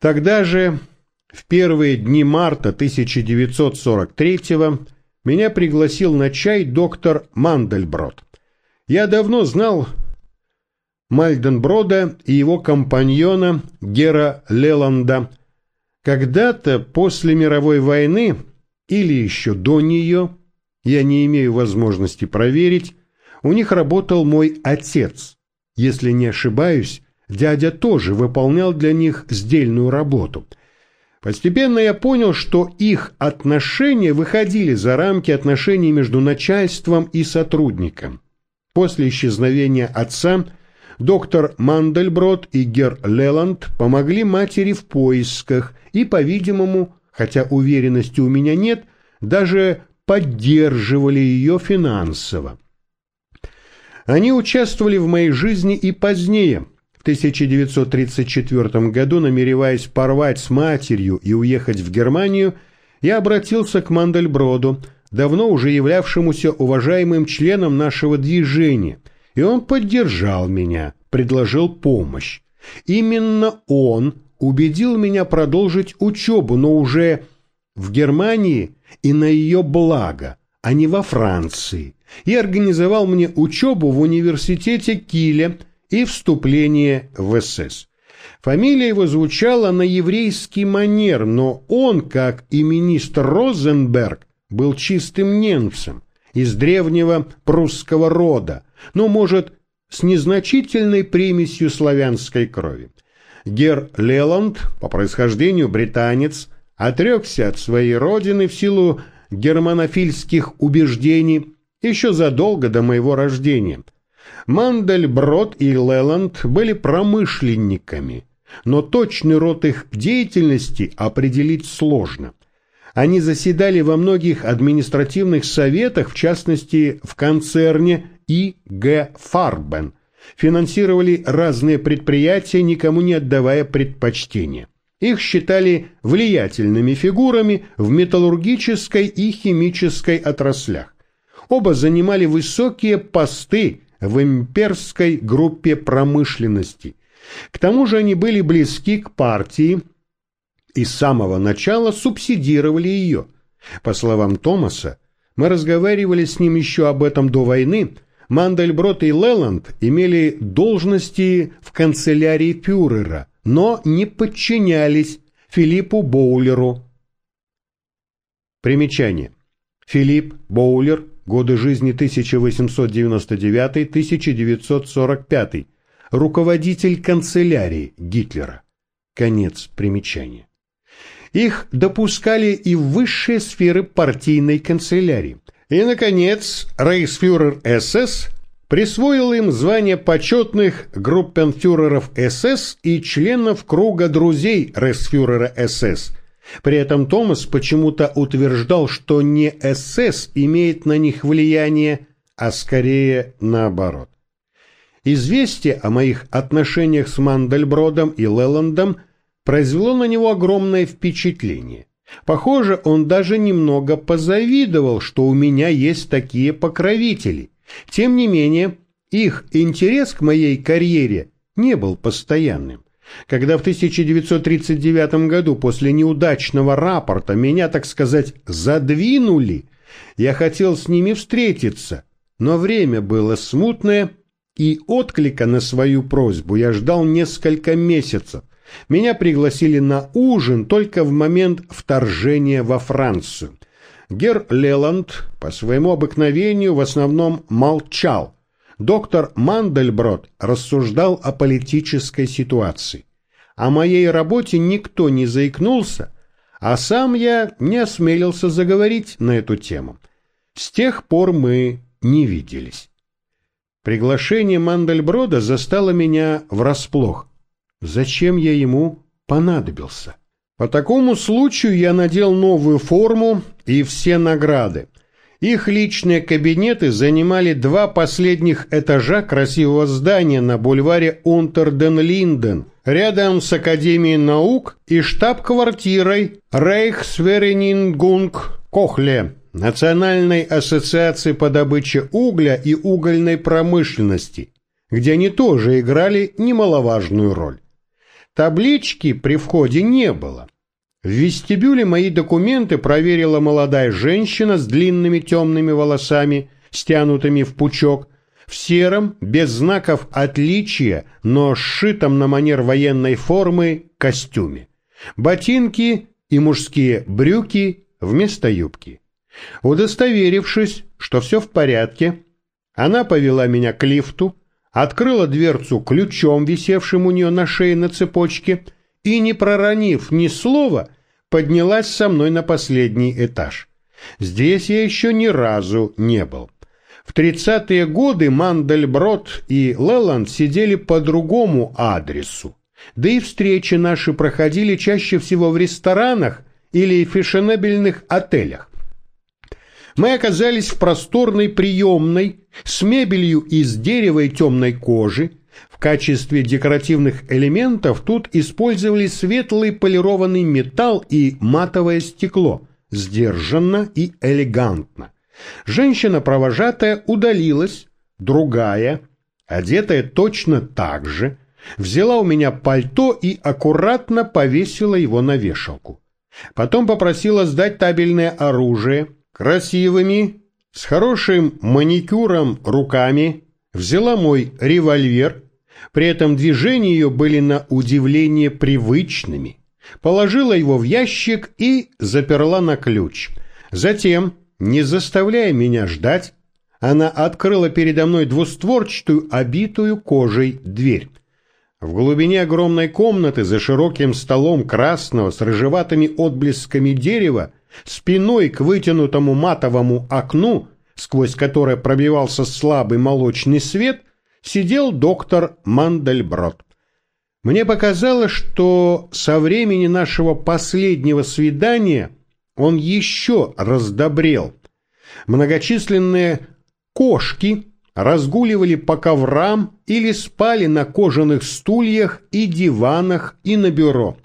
Тогда же, в первые дни марта 1943-го, меня пригласил на чай доктор Мандельброд. Я давно знал Мальденброда и его компаньона Гера Леланда. Когда-то после мировой войны или еще до нее, я не имею возможности проверить, у них работал мой отец. Если не ошибаюсь, дядя тоже выполнял для них сдельную работу. Постепенно я понял, что их отношения выходили за рамки отношений между начальством и сотрудником. После исчезновения отца доктор Мандельброд и Гер Леланд помогли матери в поисках и, по-видимому, хотя уверенности у меня нет, даже поддерживали ее финансово. Они участвовали в моей жизни и позднее, в 1934 году, намереваясь порвать с матерью и уехать в Германию, я обратился к Мандельброду, давно уже являвшемуся уважаемым членом нашего движения, и он поддержал меня, предложил помощь. Именно он убедил меня продолжить учебу, но уже в Германии и на ее благо, а не во Франции, и организовал мне учебу в университете Киле и вступление в СС. Фамилия его звучала на еврейский манер, но он, как и министр Розенберг, был чистым немцем из древнего прусского рода, но, может, с незначительной примесью славянской крови. Гер Леланд, по происхождению британец, отрекся от своей родины в силу германофильских убеждений еще задолго до моего рождения. Мандельброд и Леланд были промышленниками, но точный род их деятельности определить сложно. Они заседали во многих административных советах, в частности в концерне И. Г. Фарбен, финансировали разные предприятия, никому не отдавая предпочтения. Их считали влиятельными фигурами в металлургической и химической отраслях. Оба занимали высокие посты в имперской группе промышленности. К тому же они были близки к партии и с самого начала субсидировали ее. По словам Томаса, мы разговаривали с ним еще об этом до войны, Мандельброд и Леланд имели должности в канцелярии фюрера, но не подчинялись Филиппу Боулеру. Примечание. Филипп Боулер, годы жизни 1899-1945, руководитель канцелярии Гитлера. Конец примечания. Их допускали и в высшие сферы партийной канцелярии. И, наконец, рейхсфюрер СС присвоил им звание почетных группенфюреров СС и членов круга друзей рейхсфюрера СС. При этом Томас почему-то утверждал, что не СС имеет на них влияние, а скорее наоборот. Известие о моих отношениях с Мандельбродом и Леландом произвело на него огромное впечатление. Похоже, он даже немного позавидовал, что у меня есть такие покровители. Тем не менее, их интерес к моей карьере не был постоянным. Когда в 1939 году после неудачного рапорта меня, так сказать, задвинули, я хотел с ними встретиться, но время было смутное, и отклика на свою просьбу я ждал несколько месяцев. Меня пригласили на ужин только в момент вторжения во Францию. Гер Леланд по своему обыкновению в основном молчал. Доктор Мандельброд рассуждал о политической ситуации. О моей работе никто не заикнулся, а сам я не осмелился заговорить на эту тему. С тех пор мы не виделись. Приглашение Мандельброда застало меня врасплох. Зачем я ему понадобился? По такому случаю я надел новую форму и все награды. Их личные кабинеты занимали два последних этажа красивого здания на бульваре Унтерден-Линден, рядом с Академией наук и штаб-квартирой Рейхсверенингунг Кохле, Национальной ассоциации по добыче угля и угольной промышленности, где они тоже играли немаловажную роль. Таблички при входе не было. В вестибюле мои документы проверила молодая женщина с длинными темными волосами, стянутыми в пучок, в сером, без знаков отличия, но сшитом на манер военной формы костюме. Ботинки и мужские брюки вместо юбки. Удостоверившись, что все в порядке, она повела меня к лифту, открыла дверцу ключом, висевшим у нее на шее на цепочке, и, не проронив ни слова, поднялась со мной на последний этаж. Здесь я еще ни разу не был. В тридцатые годы Мандельброд и Леланд сидели по другому адресу. Да и встречи наши проходили чаще всего в ресторанах или фешенебельных отелях. Мы оказались в просторной приемной с мебелью из дерева и темной кожи. В качестве декоративных элементов тут использовали светлый полированный металл и матовое стекло, сдержанно и элегантно. Женщина-провожатая удалилась, другая, одетая точно так же, взяла у меня пальто и аккуратно повесила его на вешалку. Потом попросила сдать табельное оружие, красивыми, с хорошим маникюром руками, взяла мой револьвер, при этом движения ее были на удивление привычными, положила его в ящик и заперла на ключ. Затем не заставляя меня ждать, она открыла передо мной двустворчатую, обитую кожей дверь. В глубине огромной комнаты за широким столом красного с рыжеватыми отблесками дерева, спиной к вытянутому матовому окну, сквозь которое пробивался слабый молочный свет, сидел доктор Мандельброд. Мне показалось, что со времени нашего последнего свидания он еще раздобрел. Многочисленные кошки разгуливали по коврам или спали на кожаных стульях и диванах и на бюро.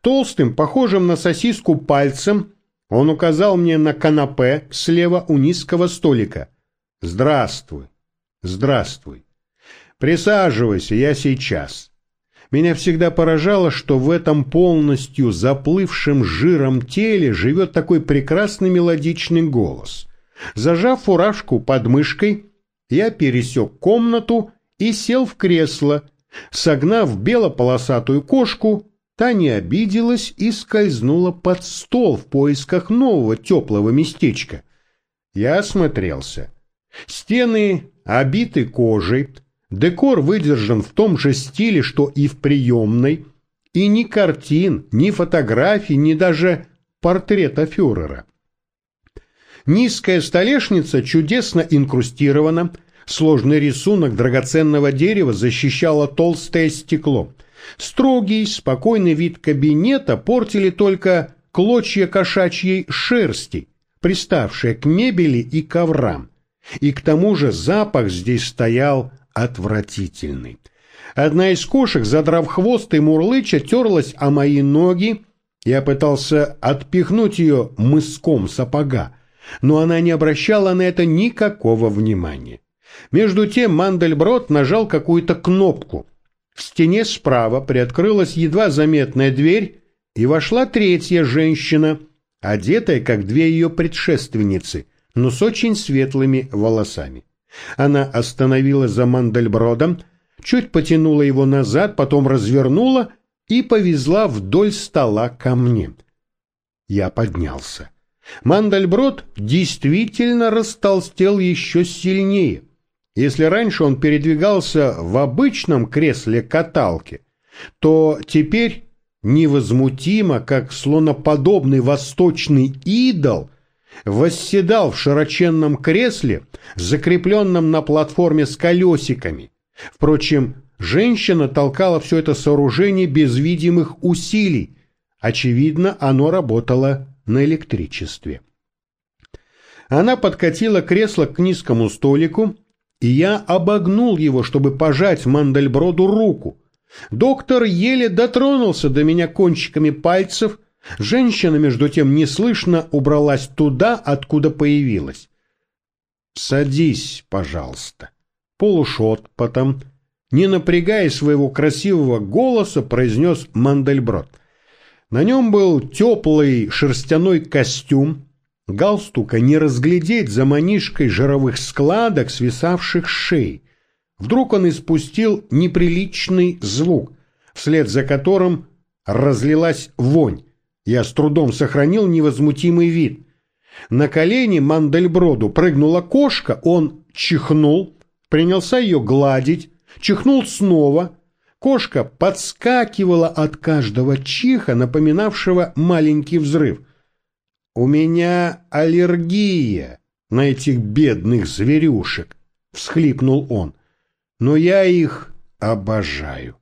Толстым, похожим на сосиску пальцем, он указал мне на канапе слева у низкого столика. «Здравствуй, здравствуй. Присаживайся, я сейчас». Меня всегда поражало, что в этом полностью заплывшем жиром теле живет такой прекрасный мелодичный голос. Зажав фуражку под мышкой, я пересек комнату и сел в кресло. Согнав белополосатую кошку, та не обиделась и скользнула под стол в поисках нового теплого местечка. Я осмотрелся. Стены обиты кожей, Декор выдержан в том же стиле, что и в приемной, и ни картин, ни фотографий, ни даже портрета фюрера. Низкая столешница чудесно инкрустирована, сложный рисунок драгоценного дерева защищало толстое стекло. Строгий, спокойный вид кабинета портили только клочья кошачьей шерсти, приставшие к мебели и коврам. И к тому же запах здесь стоял отвратительный. Одна из кошек, задрав хвост и мурлыча, терлась о мои ноги. Я пытался отпихнуть ее мыском сапога, но она не обращала на это никакого внимания. Между тем Мандельброд нажал какую-то кнопку. В стене справа приоткрылась едва заметная дверь, и вошла третья женщина, одетая, как две ее предшественницы, но с очень светлыми волосами. Она остановилась за Мандельбродом, чуть потянула его назад, потом развернула и повезла вдоль стола ко мне. Я поднялся. Мандельброд действительно растолстел еще сильнее. Если раньше он передвигался в обычном кресле-каталке, то теперь невозмутимо, как слоноподобный восточный идол, восседал в широченном кресле, закрепленном на платформе с колесиками. Впрочем, женщина толкала все это сооружение без видимых усилий. Очевидно, оно работало на электричестве. Она подкатила кресло к низкому столику, и я обогнул его, чтобы пожать Мандельброду руку. Доктор еле дотронулся до меня кончиками пальцев, Женщина, между тем, неслышно убралась туда, откуда появилась. «Садись, пожалуйста». Полушепотом, не напрягая своего красивого голоса, произнес Мандельброд. На нем был теплый шерстяной костюм, галстука не разглядеть за манишкой жировых складок, свисавших с шеи. Вдруг он испустил неприличный звук, вслед за которым разлилась вонь. Я с трудом сохранил невозмутимый вид. На колени Мандельброду прыгнула кошка, он чихнул, принялся ее гладить, чихнул снова. Кошка подскакивала от каждого чиха, напоминавшего маленький взрыв. «У меня аллергия на этих бедных зверюшек», — всхлипнул он. «Но я их обожаю».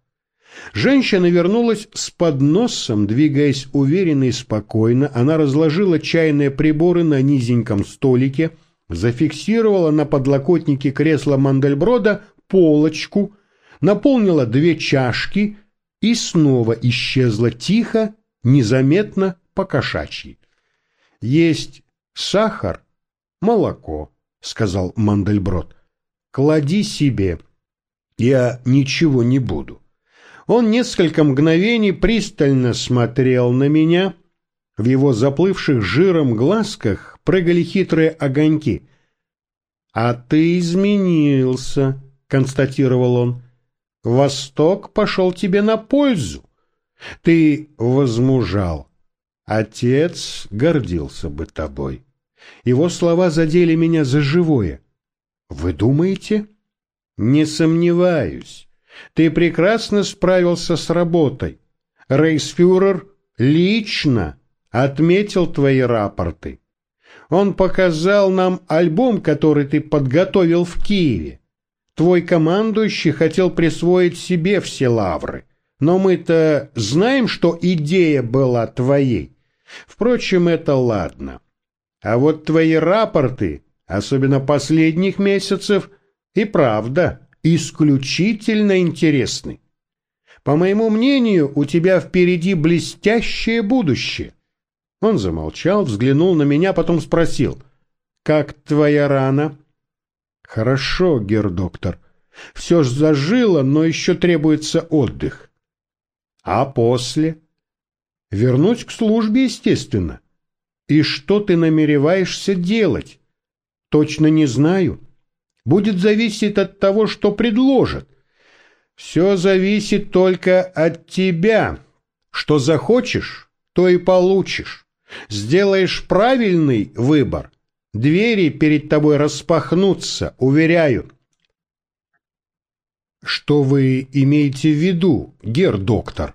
Женщина вернулась с подносом, двигаясь уверенно и спокойно. Она разложила чайные приборы на низеньком столике, зафиксировала на подлокотнике кресла Мандельброда полочку, наполнила две чашки и снова исчезла тихо, незаметно, по-кошачьи. «Есть сахар, молоко», — сказал Мандельброд. «Клади себе, я ничего не буду». Он несколько мгновений пристально смотрел на меня. В его заплывших жиром глазках прыгали хитрые огоньки. «А ты изменился», — констатировал он. «Восток пошел тебе на пользу. Ты возмужал. Отец гордился бы тобой». Его слова задели меня за живое. «Вы думаете?» «Не сомневаюсь. Ты прекрасно справился с работой. Рейсфюрер лично отметил твои рапорты. Он показал нам альбом, который ты подготовил в Киеве. Твой командующий хотел присвоить себе все лавры. Но мы-то знаем, что идея была твоей. Впрочем, это ладно. А вот твои рапорты, особенно последних месяцев, и правда исключительно интересны. По моему мнению, у тебя впереди блестящее будущее. Он замолчал, взглянул на меня, потом спросил. «Как твоя рана?» «Хорошо, гердоктор. Все ж зажило, но еще требуется отдых». «А после?» «Вернусь к службе, естественно». «И что ты намереваешься делать?» «Точно не знаю» будет зависеть от того, что предложат. Все зависит только от тебя. Что захочешь, то и получишь. Сделаешь правильный выбор, двери перед тобой распахнутся, уверяю. Что вы имеете в виду, гер-доктор?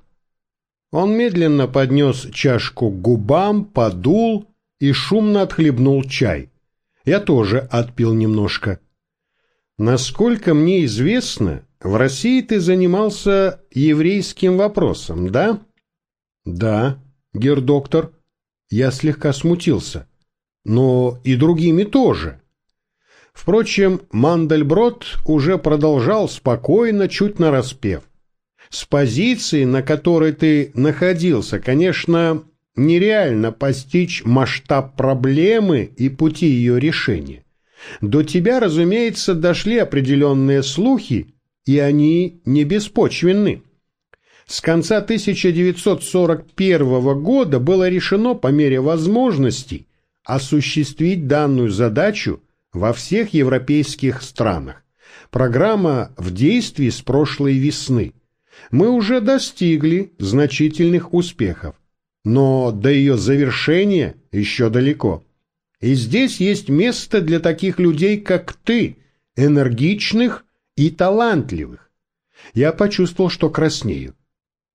Он медленно поднес чашку к губам, подул и шумно отхлебнул чай. Я тоже отпил немножко. Насколько мне известно, в России ты занимался еврейским вопросом, да? Да, гердоктор. Я слегка смутился. Но и другими тоже. Впрочем, Мандельброд уже продолжал спокойно, чуть нараспев. С позиции, на которой ты находился, конечно, нереально постичь масштаб проблемы и пути ее решения. До тебя, разумеется, дошли определенные слухи, и они не беспочвенны. С конца 1941 года было решено по мере возможностей осуществить данную задачу во всех европейских странах. Программа в действии с прошлой весны. Мы уже достигли значительных успехов, но до ее завершения еще далеко. И здесь есть место для таких людей, как ты, энергичных и талантливых. Я почувствовал, что краснею.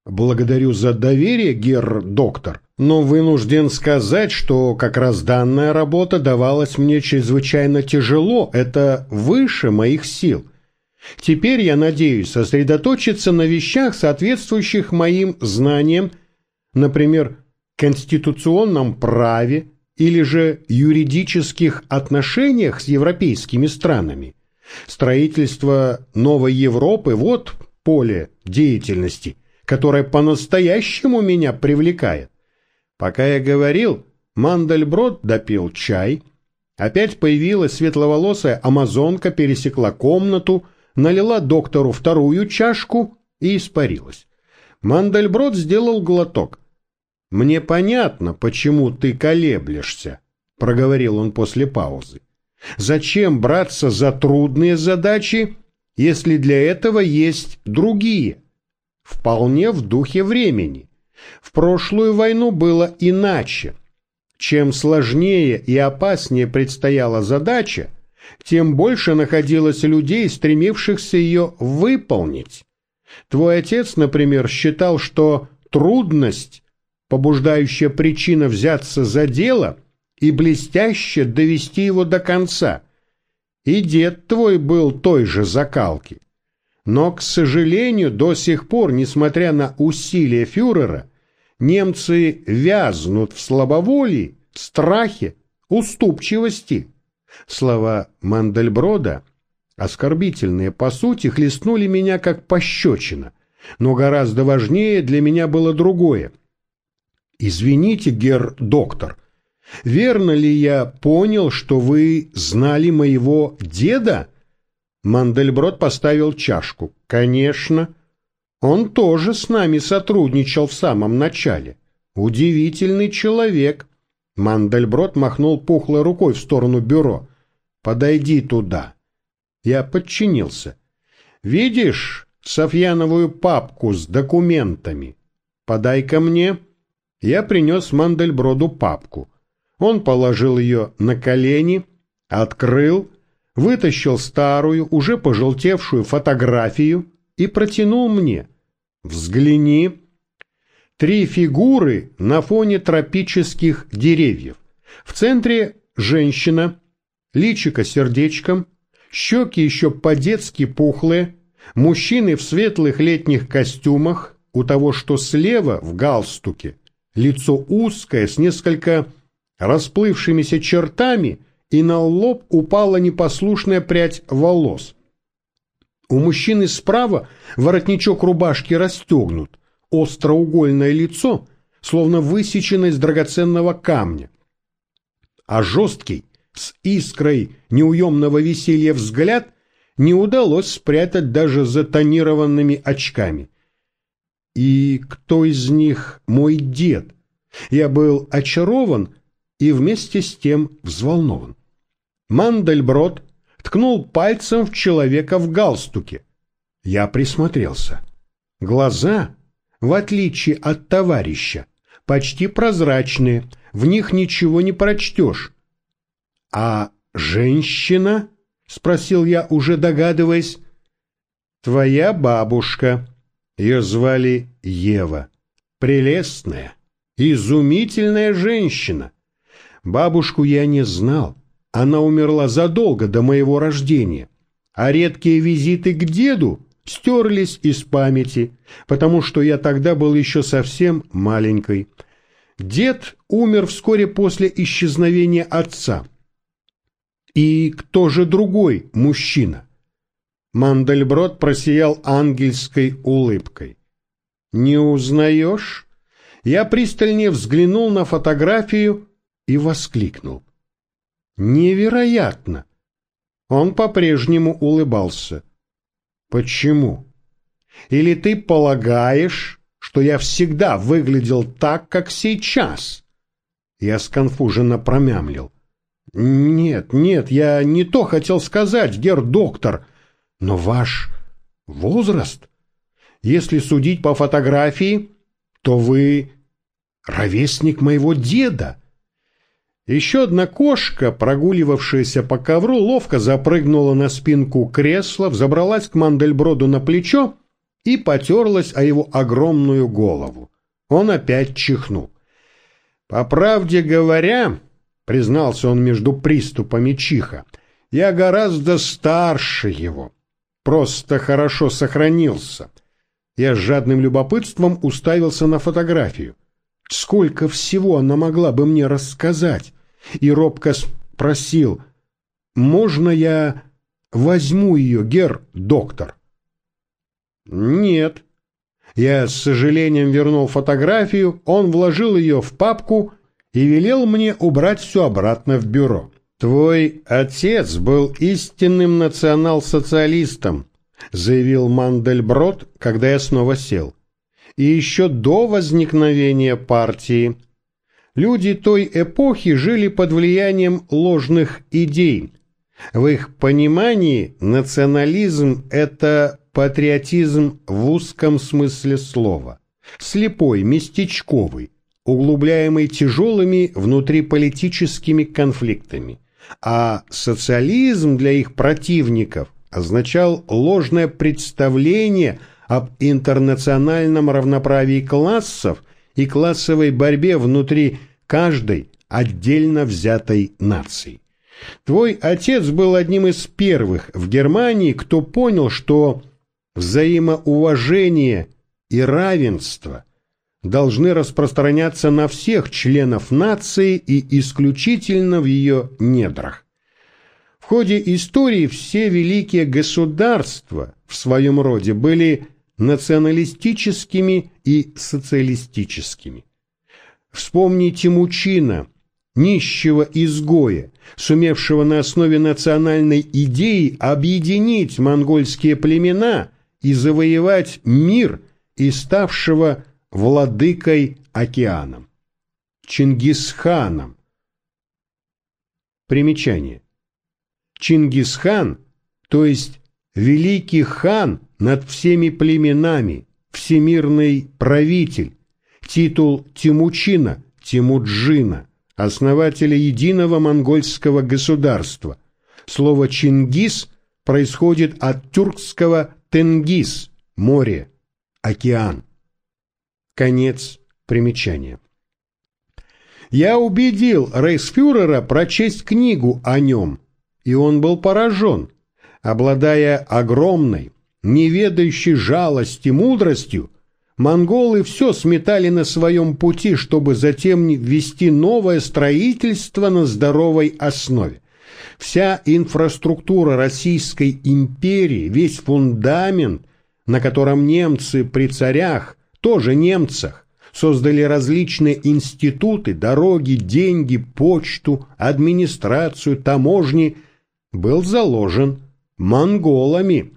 Благодарю за доверие, гер-доктор, но вынужден сказать, что как раз данная работа давалась мне чрезвычайно тяжело, это выше моих сил. Теперь я надеюсь сосредоточиться на вещах, соответствующих моим знаниям, например, конституционном праве, или же юридических отношениях с европейскими странами. Строительство новой Европы – вот поле деятельности, которое по-настоящему меня привлекает. Пока я говорил, Мандельброд допил чай, опять появилась светловолосая амазонка, пересекла комнату, налила доктору вторую чашку и испарилась. Мандельброд сделал глоток. «Мне понятно, почему ты колеблешься», — проговорил он после паузы. «Зачем браться за трудные задачи, если для этого есть другие?» Вполне в духе времени. В прошлую войну было иначе. Чем сложнее и опаснее предстояла задача, тем больше находилось людей, стремившихся ее выполнить. Твой отец, например, считал, что трудность, побуждающая причина взяться за дело и блестяще довести его до конца. И дед твой был той же закалки. Но, к сожалению, до сих пор, несмотря на усилия фюрера, немцы вязнут в слабоволии, страхе, уступчивости. Слова Мандельброда оскорбительные, по сути, хлестнули меня как пощечина. Но гораздо важнее для меня было другое. «Извините, гер доктор, верно ли я понял, что вы знали моего деда?» Мандельброд поставил чашку. «Конечно. Он тоже с нами сотрудничал в самом начале. Удивительный человек». Мандельброд махнул пухлой рукой в сторону бюро. «Подойди туда». Я подчинился. «Видишь Софьяновую папку с документами? Подай-ка мне». Я принес Мандельброду папку. Он положил ее на колени, открыл, вытащил старую, уже пожелтевшую фотографию и протянул мне. «Взгляни». Три фигуры на фоне тропических деревьев. В центре женщина, личико сердечком, щеки еще по-детски пухлые, мужчины в светлых летних костюмах, у того, что слева в галстуке, лицо узкое, с несколько расплывшимися чертами, и на лоб упала непослушная прядь волос. У мужчины справа воротничок рубашки расстегнут, остроугольное лицо, словно высечено из драгоценного камня, а жесткий, с искрой неуемного веселья взгляд не удалось спрятать даже за тонированными очками. И кто из них мой дед? Я был очарован и вместе с тем взволнован. Мандельброд ткнул пальцем в человека в галстуке. Я присмотрелся. Глаза, в отличие от товарища, почти прозрачные, в них ничего не прочтешь, «А женщина?» — спросил я, уже догадываясь. «Твоя бабушка». Ее звали Ева. Прелестная, изумительная женщина. Бабушку я не знал. Она умерла задолго до моего рождения. А редкие визиты к деду стерлись из памяти, потому что я тогда был еще совсем маленькой. Дед умер вскоре после исчезновения отца. И кто же другой мужчина? Мандельброд просиял ангельской улыбкой. «Не узнаешь?» Я пристальнее взглянул на фотографию и воскликнул. «Невероятно!» Он по-прежнему улыбался. «Почему? Или ты полагаешь, что я всегда выглядел так, как сейчас?» Я сконфуженно промямлил. «Нет, нет, я не то хотел сказать, гер-доктор, но ваш возраст, если судить по фотографии, то вы ровесник моего деда». Еще одна кошка, прогуливавшаяся по ковру, ловко запрыгнула на спинку кресла, взобралась к Мандельброду на плечо и потерлась о его огромную голову. Он опять чихнул. «По правде говоря, признался он между приступами чиха. Я гораздо старше его. Просто хорошо сохранился. Я с жадным любопытством уставился на фотографию. Сколько всего она могла бы мне рассказать? И робко спросил, можно я возьму ее, гер, доктор? Нет. Я с сожалением вернул фотографию, он вложил ее в папку и велел мне убрать все обратно в бюро. Твой отец был истинным национал-социалистом, заявил Мандельброд, когда я снова сел. И еще до возникновения партии. Люди той эпохи жили под влиянием ложных идей. В их понимании национализм – это патриотизм в узком смысле слова. Слепой, местечковый, углубляемый тяжелыми внутриполитическими конфликтами. А социализм для их противников означал ложное представление об интернациональном равноправии классов и классовой борьбе внутри каждой отдельно взятой нации. Твой отец был одним из первых в Германии, кто понял, что взаимоуважение и равенство должны распространяться на всех членов нации и исключительно в ее недрах. В ходе истории все великие государства в своем роде были националистическими и социалистическими. Вспомни Тимучина, нищего изгоя, сумевшего на основе национальной идеи объединить монгольские племена и завоевать мир и ставшего владыкой океаном. Чингисханом. Примечание. Чингисхан, то есть великий хан над всеми племенами, всемирный правитель, титул Тимучина, Тимуджина, основателя единого монгольского государства. Слово «Чингис» происходит от тюркского «тенгиз» – море, океан. Конец примечания. Я убедил рейхсфюрера прочесть книгу о нем, и он был поражен. Обладая огромной, неведающей жалости мудростью, монголы все сметали на своем пути, чтобы затем ввести новое строительство на здоровой основе. Вся инфраструктура Российской империи, весь фундамент, на котором немцы при царях тоже немцах, создали различные институты, дороги, деньги, почту, администрацию, таможни, был заложен монголами.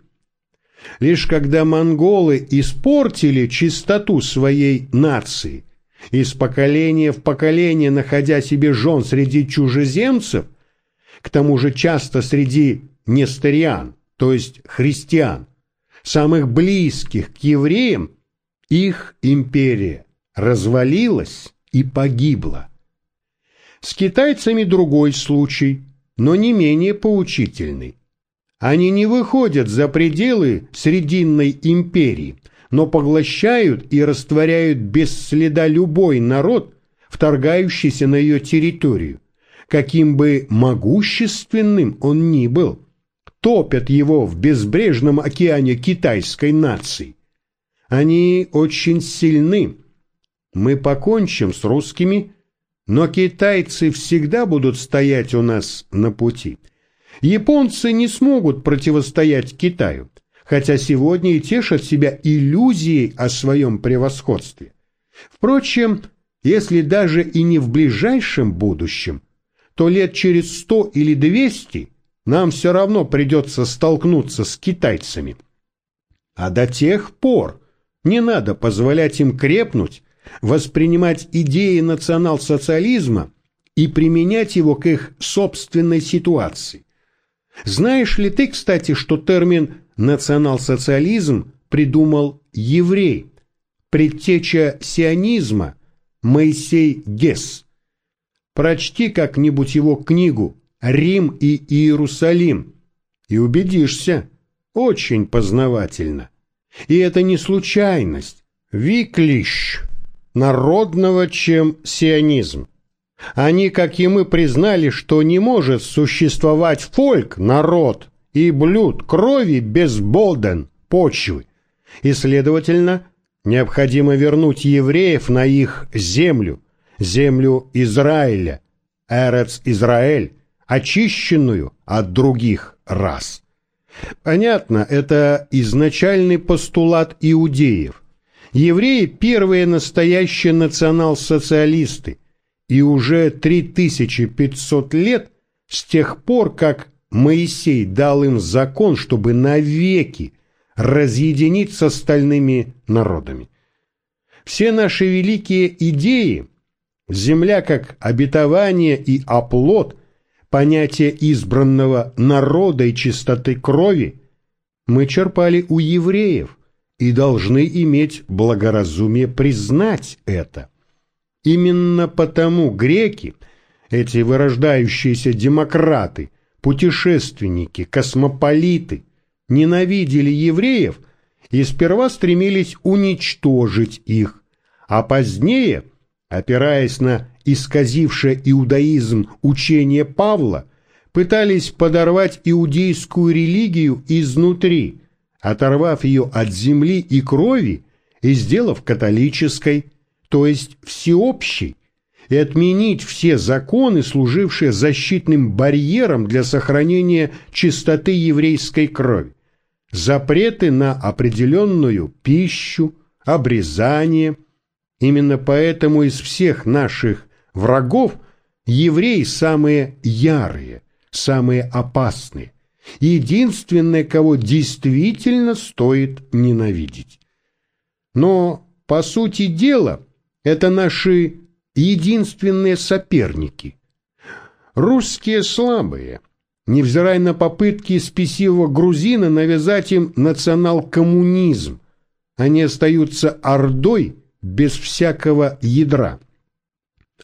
Лишь когда монголы испортили чистоту своей нации, из поколения в поколение находя себе жен среди чужеземцев, к тому же часто среди нестериан, то есть христиан, самых близких к евреям, их империя развалилась и погибла. С китайцами другой случай, но не менее поучительный. Они не выходят за пределы Срединной империи, но поглощают и растворяют без следа любой народ, вторгающийся на ее территорию, каким бы могущественным он ни был, топят его в безбрежном океане китайской нации. Они очень сильны. Мы покончим с русскими, но китайцы всегда будут стоять у нас на пути. Японцы не смогут противостоять Китаю, хотя сегодня и тешат себя иллюзией о своем превосходстве. Впрочем, если даже и не в ближайшем будущем, то лет через сто или двести нам все равно придется столкнуться с китайцами. А до тех пор не надо позволять им крепнуть, воспринимать идеи национал-социализма и применять его к их собственной ситуации. Знаешь ли ты, кстати, что термин «национал-социализм» придумал еврей, предтеча сионизма Моисей Гесс? Прочти как-нибудь его книгу «Рим и Иерусалим» и убедишься, очень познавательно. И это не случайность. Виклиш народного, чем сионизм. Они, как и мы, признали, что не может существовать фольк, народ, и блюд крови без болден, почвы. И, следовательно, необходимо вернуть евреев на их землю, землю Израиля, Эрец Израиль, очищенную от других рас. Понятно, это изначальный постулат иудеев. Евреи – первые настоящие национал-социалисты, и уже 3500 лет с тех пор, как Моисей дал им закон, чтобы навеки разъединить с остальными народами. Все наши великие идеи, земля как обетование и оплот, понятие избранного народа и чистоты крови, мы черпали у евреев и должны иметь благоразумие признать это. Именно потому греки, эти вырождающиеся демократы, путешественники, космополиты, ненавидели евреев и сперва стремились уничтожить их, а позднее, опираясь на исказившее иудаизм учение Павла, пытались подорвать иудейскую религию изнутри, оторвав ее от земли и крови и сделав католической, то есть всеобщей, и отменить все законы, служившие защитным барьером для сохранения чистоты еврейской крови, запреты на определенную пищу, обрезание. Именно поэтому из всех наших врагов евреи самые ярые, самые опасные, единственное, кого действительно стоит ненавидеть. Но, по сути дела, это наши единственные соперники. Русские слабые, невзирая на попытки спесивого грузина навязать им национал-коммунизм, они остаются ордой без всякого ядра.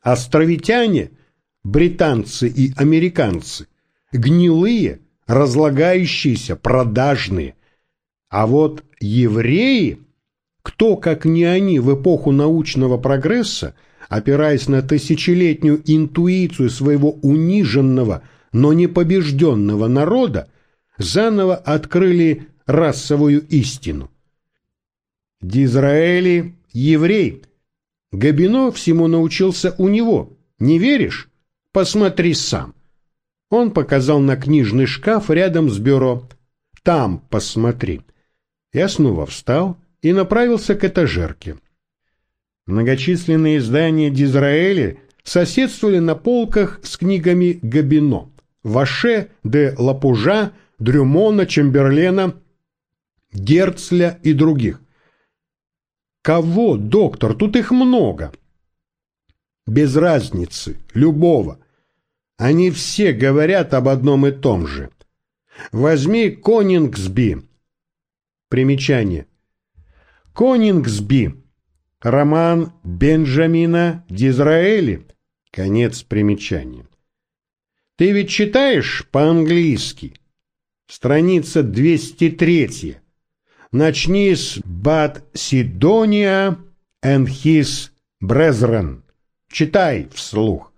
Островитяне, британцы и американцы, гнилые, разлагающиеся, продажные. А вот евреи – кто, как не они, в эпоху научного прогресса, опираясь на тысячелетнюю интуицию своего униженного, но не побежденного народа, заново открыли расовую истину. Дизраэли – еврей. Габино всему научился у него. Не веришь? Посмотри сам. Он показал на книжный шкаф рядом с бюро. Там посмотри. Я снова встал и направился к этажерке. Многочисленные издания Дизраэли соседствовали на полках с книгами Габино, Ваше, де Лапужа, Дрюмона, Чемберлена, Герцля и других. Кого, доктор? Тут их много. Без разницы, любого. Они все говорят об одном и том же. Возьми Конингсби. Примечание. Конингсби. Роман Бенджамина Дизраэли. Конец примечания. Ты ведь читаешь по-английски? Страница 203. Начни с Бад Сидония and his brethren. Читай вслух.